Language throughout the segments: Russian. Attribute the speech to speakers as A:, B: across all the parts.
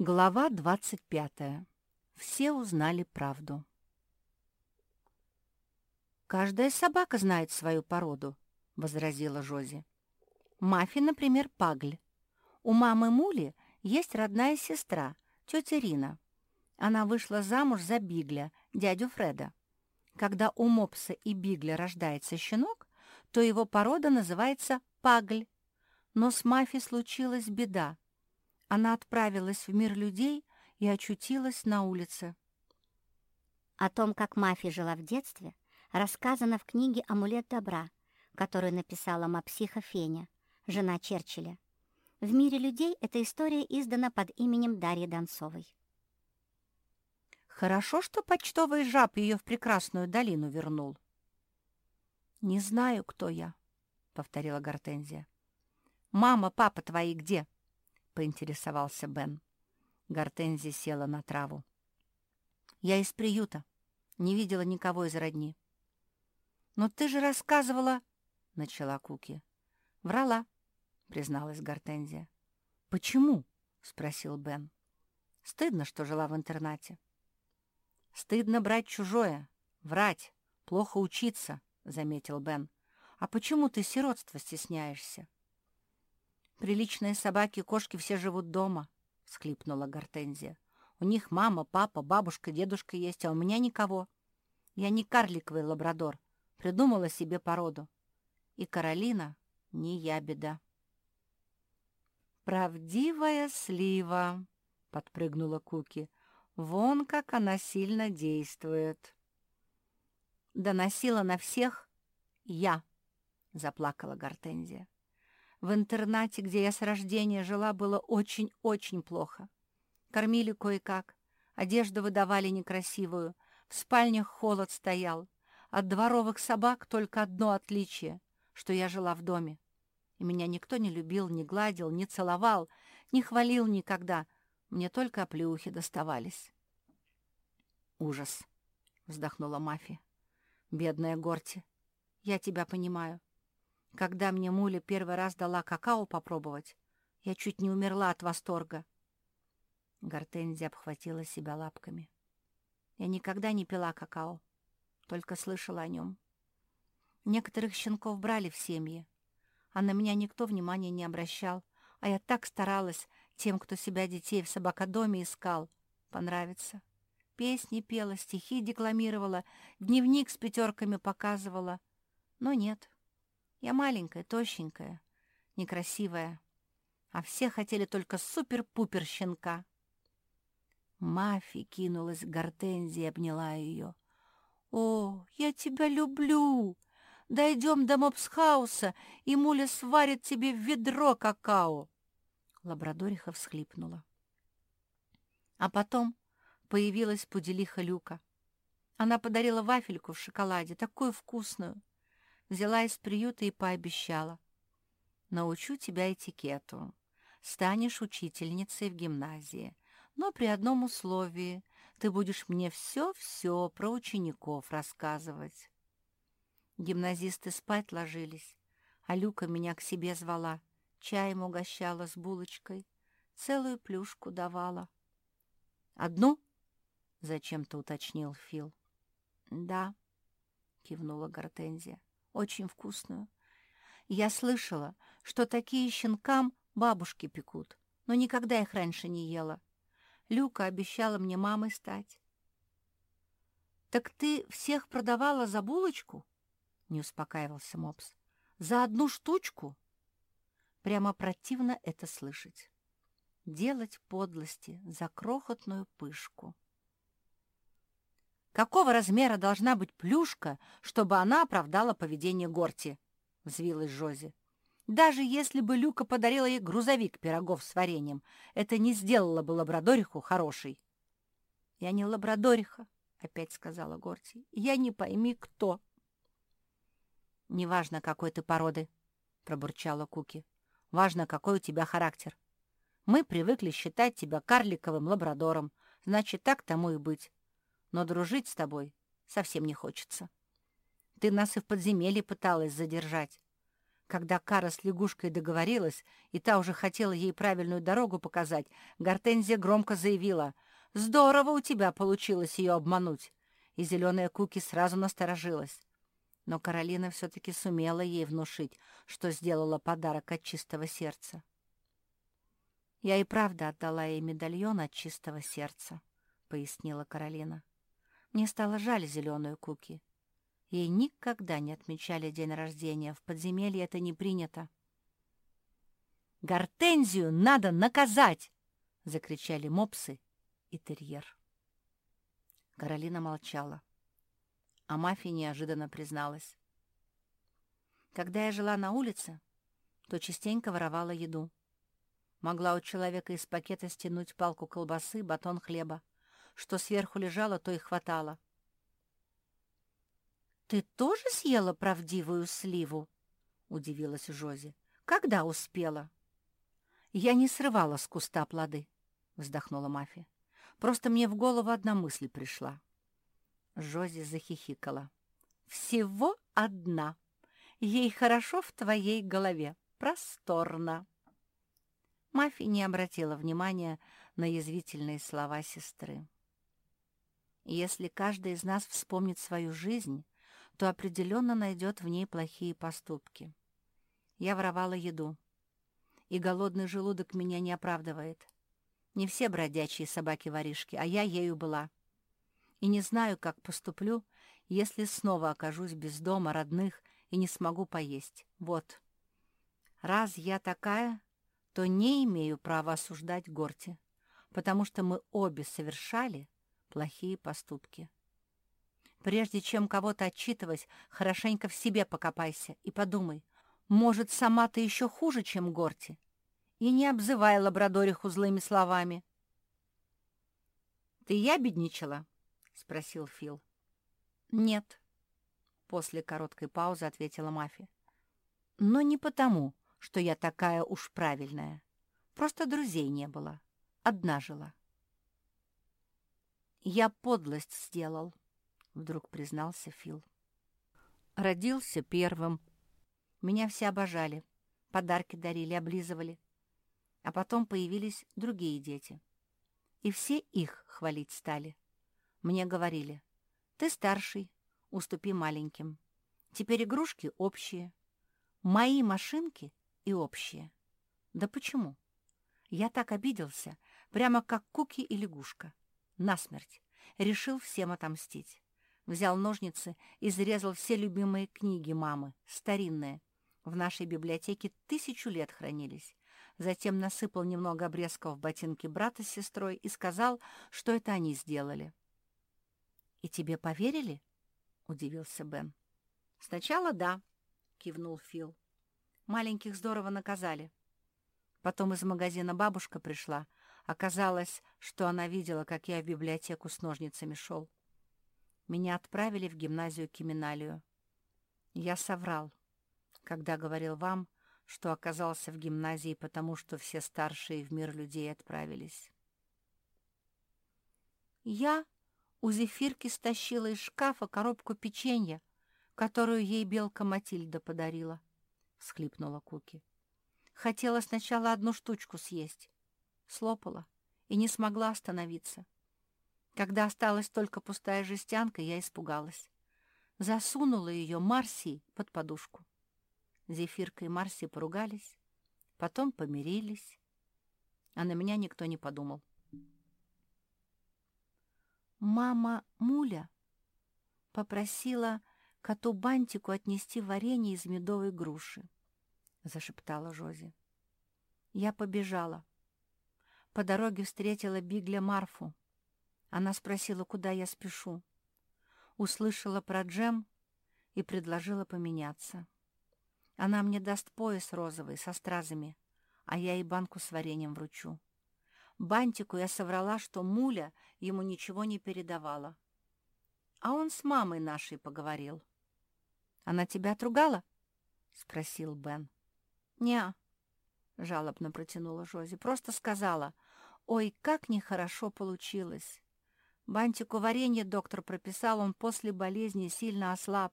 A: Глава 25. Все узнали правду. «Каждая собака знает свою породу», — возразила Жози. «Мафи, например, пагль. У мамы Мули есть родная сестра, тетя Рина. Она вышла замуж за Бигля, дядю Фреда. Когда у мопса и Бигля рождается щенок, то его порода называется пагль. Но с Мафи случилась беда. Она отправилась в мир людей и очутилась на улице.
B: О том, как Мафи жила в детстве, рассказано в книге «Амулет добра», которую написала мапсиха Феня, жена Черчилля. В мире людей эта история издана под именем Дарьи Донцовой.
A: Хорошо, что почтовый жаб ее в прекрасную долину вернул. «Не знаю, кто я», — повторила Гортензия. «Мама, папа твои где?» — поинтересовался Бен. Гортензия села на траву. «Я из приюта. Не видела никого из родни». «Но ты же рассказывала...» — начала Куки. «Врала», — призналась Гортензия. «Почему?» — спросил Бен. «Стыдно, что жила в интернате». «Стыдно брать чужое, врать, плохо учиться», — заметил Бен. «А почему ты сиротства стесняешься?» «Приличные собаки и кошки все живут дома», — всхлипнула Гортензия. «У них мама, папа, бабушка, дедушка есть, а у меня никого. Я не карликовый лабрадор, придумала себе породу. И Каролина не я беда». «Правдивая слива», — подпрыгнула Куки. «Вон как она сильно действует». «Доносила на всех я», — заплакала Гортензия. В интернате, где я с рождения жила, было очень-очень плохо. Кормили кое-как, одежду выдавали некрасивую, в спальнях холод стоял. От дворовых собак только одно отличие, что я жила в доме. И меня никто не любил, не гладил, не целовал, не хвалил никогда. Мне только оплеухи доставались. «Ужас!» — вздохнула Мафи. «Бедная Горти, я тебя понимаю. Когда мне Муля первый раз дала какао попробовать, я чуть не умерла от восторга. Гортензия обхватила себя лапками. Я никогда не пила какао, только слышала о нем. Некоторых щенков брали в семьи, а на меня никто внимания не обращал, а я так старалась тем, кто себя детей в собакодоме искал, понравится. Песни пела, стихи декламировала, дневник с пятерками показывала. Но нет, я маленькая, тощенькая, некрасивая, а все хотели только супер-пупер щенка. Мафи кинулась к Гортензии и обняла ее. «О, я тебя люблю! Дойдем до мопсхауса, и Муля сварит тебе ведро какао!» Лабрадориха всхлипнула. А потом появилась пуделиха Люка. Она подарила вафельку в шоколаде, такую вкусную — взяла из приюта и пообещала. «Научу тебя этикету. Станешь учительницей в гимназии, но при одном условии. Ты будешь мне все-все про учеников рассказывать». Гимназисты спать ложились, а Люка меня к себе звала, чаем угощала с булочкой, целую плюшку давала. «Одну?» — зачем-то уточнил Фил. «Да», — кивнула Гортензия очень вкусную. Я слышала, что такие щенкам бабушки пекут, но никогда их раньше не ела. Люка обещала мне мамой стать. «Так ты всех продавала за булочку?» — не успокаивался Мопс. «За одну штучку?» Прямо противно это слышать. Делать подлости за крохотную пышку. Какого размера должна быть плюшка, чтобы она оправдала поведение Горти? — взвилась Жози. Даже если бы Люка подарила ей грузовик пирогов с вареньем, это не сделало бы лабрадориху хорошей. — Я не лабрадориха, — опять сказала Горти. — Я не пойми, кто. — Неважно, какой ты породы, — пробурчала Куки. — Важно, какой у тебя характер. Мы привыкли считать тебя карликовым лабрадором, значит, так тому и быть но дружить с тобой совсем не хочется. Ты нас и в подземелье пыталась задержать. Когда Кара с лягушкой договорилась, и та уже хотела ей правильную дорогу показать, Гортензия громко заявила «Здорово у тебя получилось ее обмануть!» И зеленая Куки сразу насторожилась. Но Каролина все-таки сумела ей внушить, что сделала подарок от чистого сердца. «Я и правда отдала ей медальон от чистого сердца», — пояснила Каролина. «Мне стало жаль зеленую Куки. Ей никогда не отмечали день рождения, в подземелье это не принято». «Гортензию надо наказать!» — закричали мопсы и терьер. Каролина молчала а мафия неожиданно призналась. Когда я жила на улице, то частенько воровала еду. Могла у человека из пакета стянуть палку колбасы, батон хлеба. Что сверху лежало, то и хватало. «Ты тоже съела правдивую сливу?» — удивилась Жози. «Когда успела?» «Я не срывала с куста плоды», — вздохнула Мафия. «Просто мне в голову одна мысль пришла». Жози захихикала. «Всего одна. Ей хорошо в твоей голове. Просторно». Мафи не обратила внимания на язвительные слова сестры. «Если каждый из нас вспомнит свою жизнь, то определенно найдет в ней плохие поступки. Я воровала еду, и голодный желудок меня не оправдывает. Не все бродячие собаки-воришки, а я ею была» и не знаю, как поступлю, если снова окажусь без дома родных и не смогу поесть. Вот. Раз я такая, то не имею права осуждать Горти, потому что мы обе совершали плохие поступки. Прежде чем кого-то отчитывать, хорошенько в себе покопайся и подумай, может, сама ты еще хуже, чем Горти, и не обзывай лабрадориху злыми словами. «Ты ябедничала?» — спросил Фил. «Нет», — после короткой паузы ответила Мафи. «Но не потому, что я такая уж правильная. Просто друзей не было. Одна жила». «Я подлость сделал», — вдруг признался Фил. «Родился первым. Меня все обожали, подарки дарили, облизывали. А потом появились другие дети. И все их хвалить стали. Мне говорили, ты старший, уступи маленьким. Теперь игрушки общие. Мои машинки и общие. Да почему? Я так обиделся, прямо как Куки и лягушка. Насмерть. Решил всем отомстить. Взял ножницы и зарезал все любимые книги мамы, старинные. В нашей библиотеке тысячу лет хранились. Затем насыпал немного обрезков в ботинки брата с сестрой и сказал, что это они сделали. «И тебе поверили?» — удивился Бен. «Сначала да», — кивнул Фил. «Маленьких здорово наказали. Потом из магазина бабушка пришла. Оказалось, что она видела, как я в библиотеку с ножницами шел. Меня отправили в гимназию Киминалию. Я соврал, когда говорил вам, что оказался в гимназии, потому что все старшие в мир людей отправились. «Я у Зефирки стащила из шкафа коробку печенья, которую ей белка Матильда подарила, — всхлипнула Куки. Хотела сначала одну штучку съесть. Слопала и не смогла остановиться. Когда осталась только пустая жестянка, я испугалась. Засунула ее Марси под подушку. Зефирка и Марси поругались, потом помирились, а на меня никто не подумал. Мама Муля попросила коту Бантику отнести варенье из медовой груши, — зашептала Жози. Я побежала. По дороге встретила Бигля Марфу. Она спросила, куда я спешу. Услышала про джем и предложила поменяться. Она мне даст пояс розовый со стразами, а я ей банку с вареньем вручу. Бантику я соврала, что Муля ему ничего не передавала. А он с мамой нашей поговорил. «Она тебя отругала?» — спросил Бен. «Не-а», жалобно протянула Жози. «Просто сказала, ой, как нехорошо получилось. Бантику варенье доктор прописал, он после болезни сильно ослаб.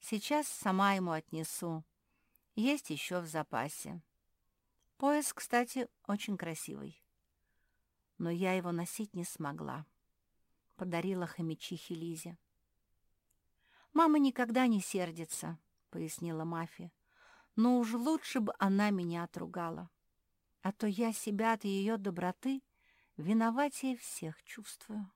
A: Сейчас сама ему отнесу. Есть еще в запасе. Пояс, кстати, очень красивый. Но я его носить не смогла. Подарила хомячихе Лизе. «Мама никогда не сердится», — пояснила Мафия. «Но уж лучше бы она меня отругала. А то я себя от ее доброты виноватее всех чувствую».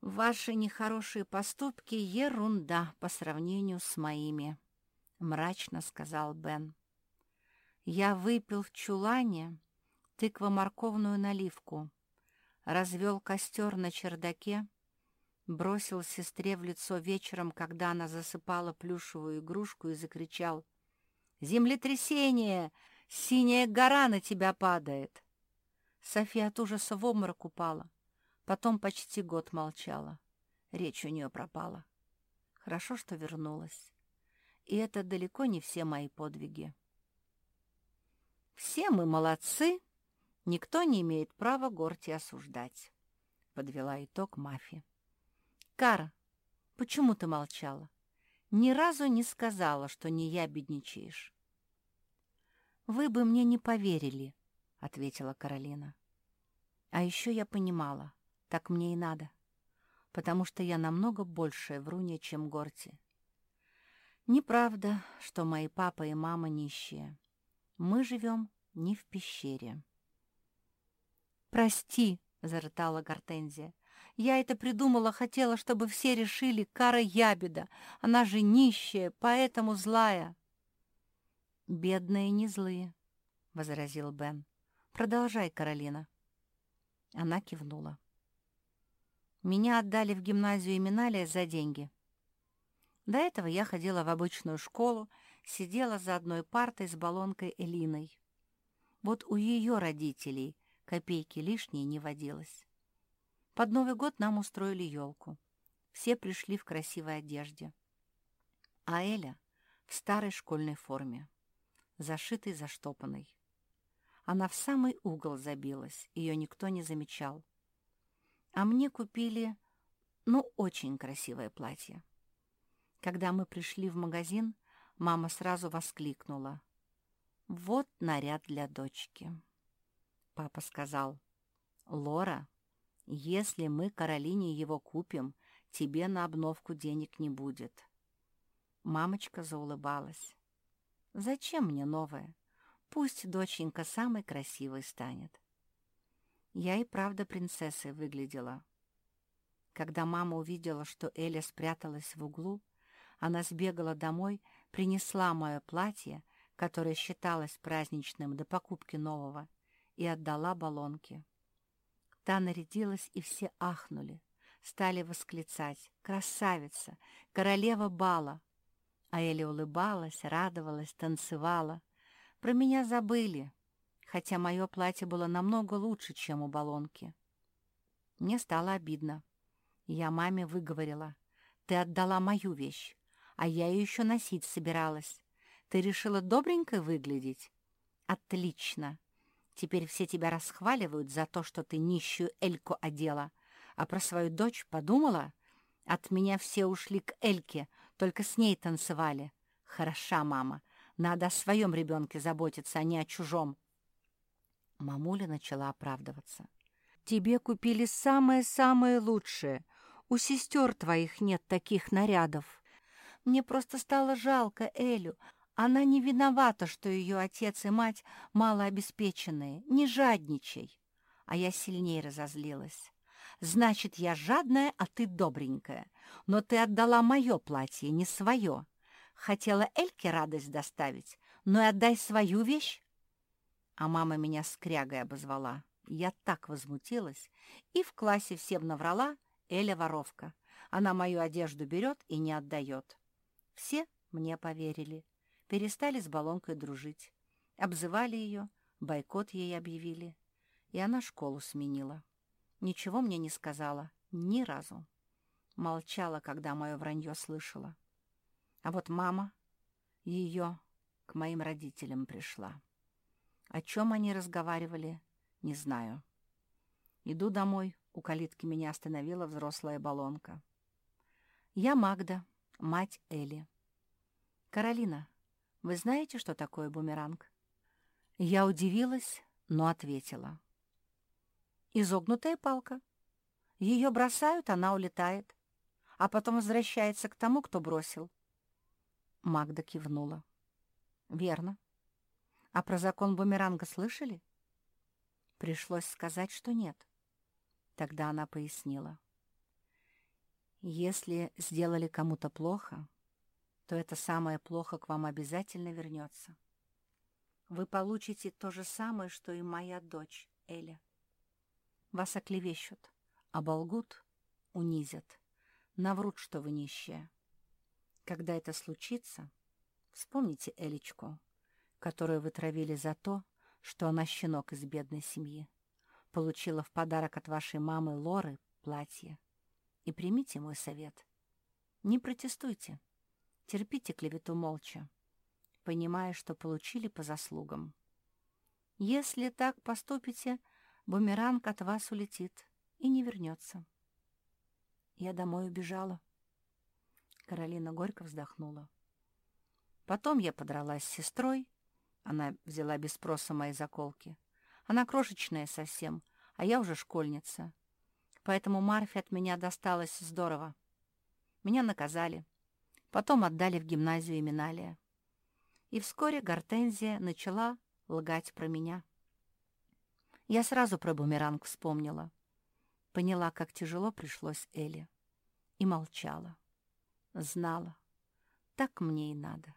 A: «Ваши нехорошие поступки — ерунда по сравнению с моими», — мрачно сказал Бен. «Я выпил в чулане тыкво-морковную наливку, развел костер на чердаке, бросил сестре в лицо вечером, когда она засыпала плюшевую игрушку и закричал «Землетрясение! Синяя гора на тебя падает!» София от ужаса в обморок упала. Потом почти год молчала. Речь у нее пропала. Хорошо, что вернулась. И это далеко не все мои подвиги. «Все мы молодцы, никто не имеет права Горти осуждать», — подвела итог Мафи. «Кара, почему ты молчала? Ни разу не сказала, что не я бедничаешь». «Вы бы мне не поверили», — ответила Каролина. «А еще я понимала, так мне и надо, потому что я намного большая врунья, чем Горти. Неправда, что мои папа и мама нищие. Мы живем не в пещере. «Прости», — зарытала Гортензия. «Я это придумала, хотела, чтобы все решили Кара Ябеда. Она же нищая, поэтому злая». «Бедные не злые», — возразил Бен. «Продолжай, Каролина». Она кивнула. Меня отдали в гимназию Именалия за деньги. До этого я ходила в обычную школу, сидела за одной партой с баллонкой Элиной. Вот у ее родителей копейки лишние не водилось. Под Новый год нам устроили елку. Все пришли в красивой одежде. А Эля в старой школьной форме, зашитой, заштопанной. Она в самый угол забилась, ее никто не замечал а мне купили, ну, очень красивое платье. Когда мы пришли в магазин, мама сразу воскликнула. «Вот наряд для дочки». Папа сказал, «Лора, если мы Каролине его купим, тебе на обновку денег не будет». Мамочка заулыбалась. «Зачем мне новое? Пусть доченька самой красивой станет». Я и правда принцессой выглядела. Когда мама увидела, что Эля спряталась в углу, она сбегала домой, принесла мое платье, которое считалось праздничным до покупки нового, и отдала баллонке. Та нарядилась, и все ахнули, стали восклицать «Красавица! Королева бала!» А Эля улыбалась, радовалась, танцевала. Про меня забыли, хотя мое платье было намного лучше, чем у баллонки. Мне стало обидно. Я маме выговорила. «Ты отдала мою вещь, а я ее еще носить собиралась. Ты решила добренько выглядеть?» «Отлично! Теперь все тебя расхваливают за то, что ты нищую Эльку одела. А про свою дочь подумала? От меня все ушли к Эльке, только с ней танцевали. Хороша мама. Надо о своем ребенке заботиться, а не о чужом». Мамуля начала оправдываться. «Тебе купили самое-самое лучшее. У сестер твоих нет таких нарядов. Мне просто стало жалко Элю. Она не виновата, что ее отец и мать малообеспеченные. Не жадничай». А я сильнее разозлилась. «Значит, я жадная, а ты добренькая. Но ты отдала мое платье, не свое. Хотела Эльке радость доставить, но и отдай свою вещь а мама меня скрягой обозвала. Я так возмутилась и в классе всем наврала Эля воровка. Она мою одежду берет и не отдает. Все мне поверили, перестали с баллонкой дружить, обзывали ее, бойкот ей объявили, и она школу сменила. Ничего мне не сказала, ни разу. Молчала, когда мое вранье слышала. А вот мама ее к моим родителям пришла. О чем они разговаривали, не знаю. Иду домой, у калитки меня остановила взрослая баллонка. Я Магда, мать Эли. «Каролина, вы знаете, что такое бумеранг?» Я удивилась, но ответила. «Изогнутая палка. Ее бросают, она улетает, а потом возвращается к тому, кто бросил». Магда кивнула. «Верно. А про закон бумеранга слышали?» Пришлось сказать, что нет. Тогда она пояснила. «Если сделали кому-то плохо, то это самое плохо к вам обязательно вернется. Вы получите то же самое, что и моя дочь, Эля. Вас оклевещут, оболгут, унизят, наврут, что вы нищая. Когда это случится, вспомните Элечку, которую вы травили за то, что она щенок из бедной семьи, получила в подарок от вашей мамы Лоры платье. И примите мой совет. Не протестуйте. Терпите клевету молча, понимая, что получили по заслугам. Если так поступите, бумеранг от вас улетит и не вернется. Я домой убежала. Каролина горько вздохнула. Потом я подралась с сестрой, она взяла без спроса мои заколки. Она крошечная совсем, а я уже школьница. Поэтому Марфе от меня досталось здорово. Меня наказали. Потом отдали в гимназию Миналия. И вскоре Гортензия начала лгать про меня. Я сразу про бумеранг вспомнила. Поняла, как тяжело пришлось Эле. И молчала. Знала. Так мне и надо.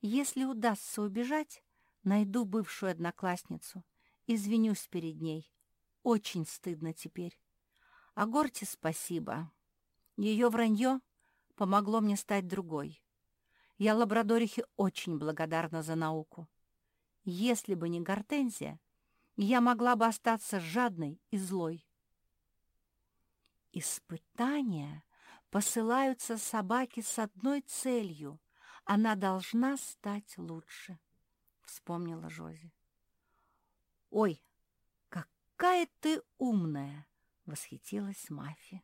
A: Если удастся убежать, найду бывшую одноклассницу, извинюсь перед ней. Очень стыдно теперь. А Горте спасибо. Ее вранье помогло мне стать другой. Я Лабрадорихе очень благодарна за науку. Если бы не Гортензия, я могла бы остаться жадной и злой. Испытания посылаются собаке с одной целью она должна стать лучше, — вспомнила Жози. «Ой, какая ты умная!» — восхитилась Мафия.